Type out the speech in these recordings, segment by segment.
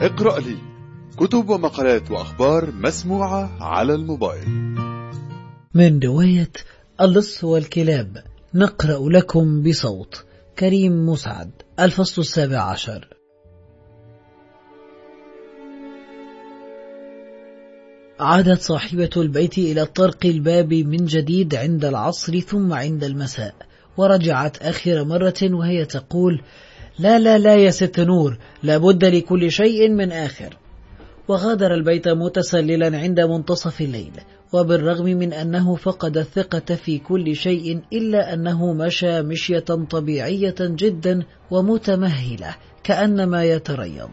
اقرأ لي كتب ومقالات وأخبار مسموعة على الموبايل. من رواية اللص والكلاب نقرأ لكم بصوت. كريم مسعد الفصل السابع عشر. عادت صاحبة البيت إلى طرق الباب من جديد عند العصر ثم عند المساء ورجعت آخر مرة وهي تقول لا لا لا يا ست نور. لابد لكل شيء من آخر. وغادر البيت متسللا عند منتصف الليل. وبالرغم من أنه فقد الثقة في كل شيء إلا أنه مشى مشية طبيعية جدا ومتمهلة كأنما يتريض.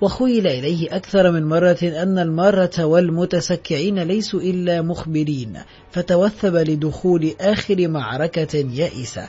وخيل إليه أكثر من مرة أن المارة والمتسكعين ليسوا إلا مخبرين فتوثب لدخول آخر معركة يائسة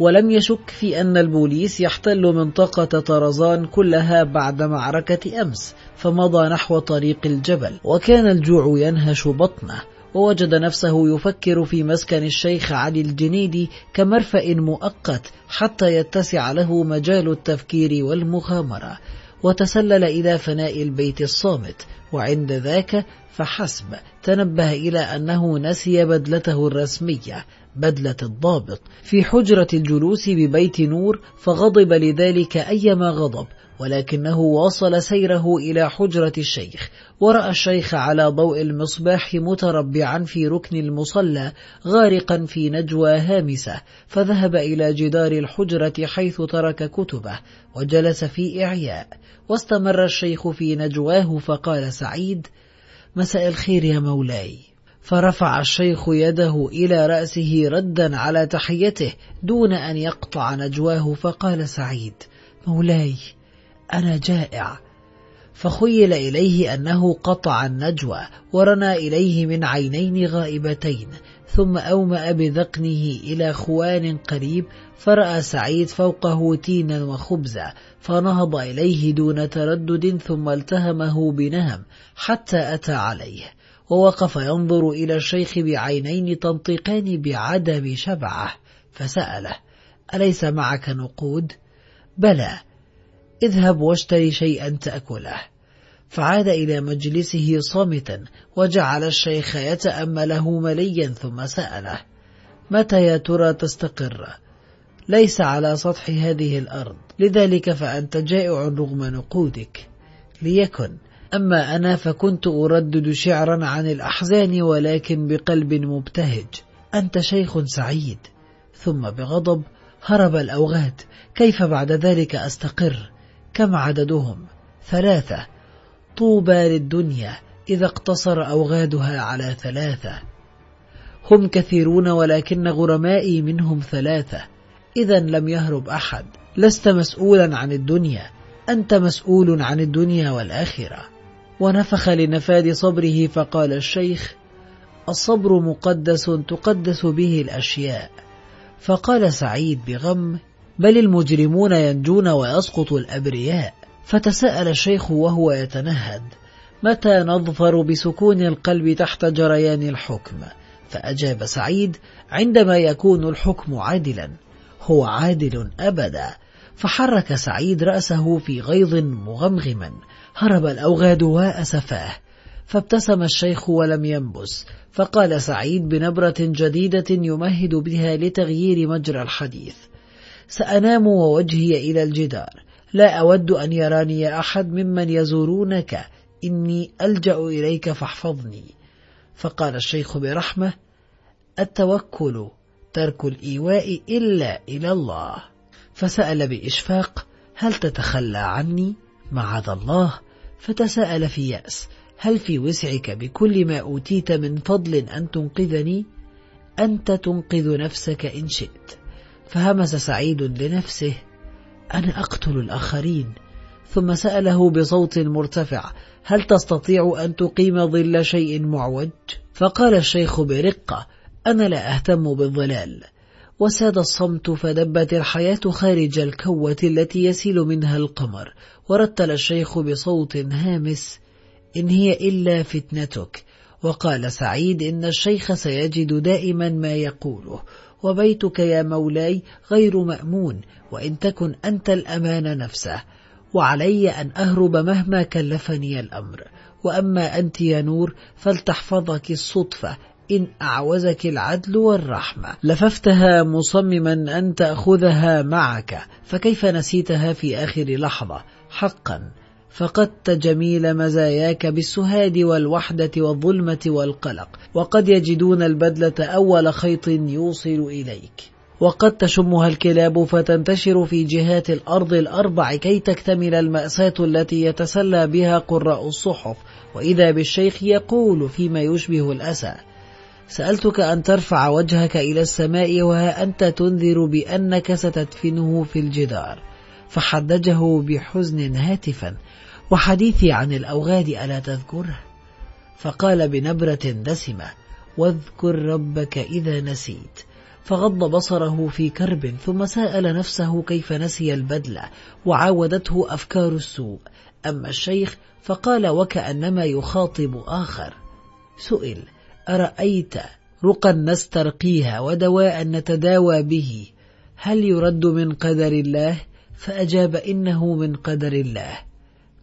ولم يشك في أن البوليس يحتل منطقة طرزان كلها بعد معركة أمس فمضى نحو طريق الجبل وكان الجوع ينهش بطنه ووجد نفسه يفكر في مسكن الشيخ علي الجنيدي كمرفأ مؤقت حتى يتسع له مجال التفكير والمغامرة وتسلل إلى فناء البيت الصامت وعند ذاك فحسب. تنبه إلى أنه نسي بدلته الرسمية بدلة الضابط في حجرة الجلوس ببيت نور فغضب لذلك أيما غضب ولكنه واصل سيره إلى حجرة الشيخ. ورأى الشيخ على ضوء المصباح متربعا في ركن المصلى غارقا في نجوى هامسة فذهب إلى جدار الحجرة حيث ترك كتبه وجلس في إعياء. واستمر الشيخ في نجواه فقال سعيد. مساء الخير يا مولاي. فرفع الشيخ يده إلى رأسه ردا على تحيته دون أن يقطع نجواه فقال سعيد مولاي أنا جائع. فخيل إليه أنه قطع النجوى ورنى إليه من عينين غائبتين ثم أومأ بذقنه إلى خوان قريب فرأى سعيد فوقه تينا وخبزا فنهض إليه دون تردد ثم التهمه بنهم حتى أتى عليه ووقف ينظر إلى الشيخ بعينين تنطقان بعدم شبعه فسأله أليس معك نقود؟ بلى اذهب واشتري شيئا تأكله. فعاد إلى مجلسه صامتا وجعل الشيخ يتأمله مليا ثم سأله متى يا ترى تستقر؟ ليس على سطح هذه الأرض. لذلك فأنت جائع رغم نقودك. ليكن. أما أنا فكنت أردد شعرا عن الأحزان ولكن بقلب مبتهج. أنت شيخ سعيد. ثم بغضب هرب الأوغاد. كيف بعد ذلك أستقر؟ كم عددهم؟ ثلاثة. طوبى للدنيا إذا اقتصر أوغادها على ثلاثة. هم كثيرون ولكن غرمائي منهم ثلاثة. إذا لم يهرب أحد. لست مسؤولا عن الدنيا. أنت مسؤول عن الدنيا والآخرة. ونفخ لنفاد صبره فقال الشيخ الصبر مقدس تقدس به الأشياء. فقال سعيد بغم بل المجرمون ينجون ويسقط الأبرياء. فتساءل الشيخ وهو يتنهد متى نظفر بسكون القلب تحت جريان الحكم؟ فأجاب سعيد عندما يكون الحكم عادلا. هو عادل أبدا. فحرك سعيد رأسه في غيظ مغمغما هرب الأوغاد وأسفاه. فابتسم الشيخ ولم ينبس. فقال سعيد بنبرة جديدة يمهد بها لتغيير مجرى الحديث. سأنام ووجهي إلى الجدار. لا أود أن يراني أحد ممن يزورونك. إني ألجأ إليك فاحفظني. فقال الشيخ برحمة التوكل ترك الإيواء إلا إلى الله. فسأل بإشفاق هل تتخلى عني؟ معاذ الله. فتساءل في يأس هل في وسعك بكل ما أوتيت من فضل أن تنقذني؟ أنت تنقذ نفسك إن شئت. فهمس سعيد لنفسه أنا أقتل الآخرين. ثم سأله بصوت مرتفع هل تستطيع أن تقيم ظل شيء معوج؟ فقال الشيخ برقة أنا لا أهتم بالظلال. وساد الصمت فدبت الحياة خارج الكوة التي يسيل منها القمر ورتل الشيخ بصوت هامس إن هي إلا فتنتك. وقال سعيد إن الشيخ سيجد دائما ما يقوله. وبيتك يا مولاي غير مأمون وإن تكن أنت الأمان نفسه. وعلي أن أهرب مهما كلفني الأمر. وأما أنت يا نور فلتحفظك الصدفة إن أعوزك العدل والرحمة. لففتها مصمما أن تأخذها معك فكيف نسيتها في آخر لحظة؟ حقا. فقدت جميل مزاياك بالسهاد والوحدة والظلمة والقلق وقد يجدون البدلة أول خيط يوصل إليك. وقد تشمها الكلاب فتنتشر في جهات الأرض الأربع كي تكتمل المأساة التي يتسلى بها قراء الصحف وإذا بالشيخ يقول فيما يشبه الأسى. سألتك أن ترفع وجهك إلى السماء وها أنت تنذر بأنك ستدفنه في الجدار. فحدجه بحزن هاتفا. وحديثي عن الأوغاد ألا تذكره فقال بنبرة دسمة واذكر ربك إذا نسيت. فغض بصره في كرب ثم سأل نفسه كيف نسي البدلة وعاودته أفكار السوء. أما الشيخ فقال وكأنما يخاطب آخر. سئل أرأيت رقا نسترقيها ودواء نتداوى به؟ هل يرد من قدر الله؟ فأجاب إنه من قدر الله.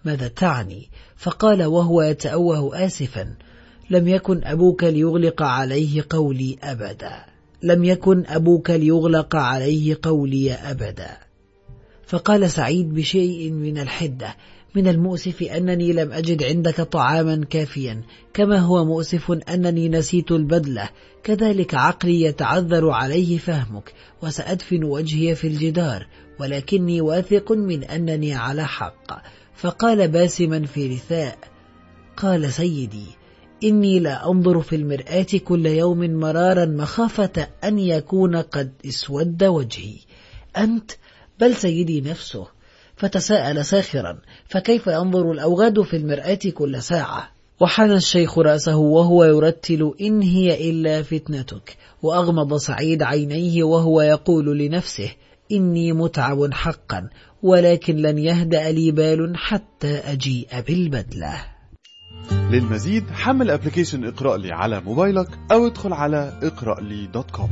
ماذا تعني؟ فقال وهو يتأوه آسفا لم يكن أبوك ليغلق عليه قولي أبدا. لم يكن أبوك ليغلق عليه قولي أبدا. فقال سعيد بشيء من الحدة من المؤسف أنني لم أجد عندك طعاما كافيا كما هو مؤسف أنني نسيت البدلة. كذلك عقلي يتعذر عليه فهمك وسأدفن وجهي في الجدار. ولكني واثق من أنني على حق. فقال باسما في رثاء قال سيدي إني لا أنظر في المرآة كل يوم مرارا مخافة أن يكون قد اسود وجهي. أنت؟ بل سيدي نفسه. فتساءل ساخرا فكيف ينظر الأوغاد في المرآة كل ساعة؟ وحنى الشيخ رأسه وهو يرتل إن هي إلا فتنتك. وأغمض سعيد عينيه وهو يقول لنفسه إني متعب حقا ولكن لن يهدأ لي بال حتى أجيء بالبدلة. للمزيد حمل application إقرأ لي على موبايلك أو ادخل على إقرأ لي dot com.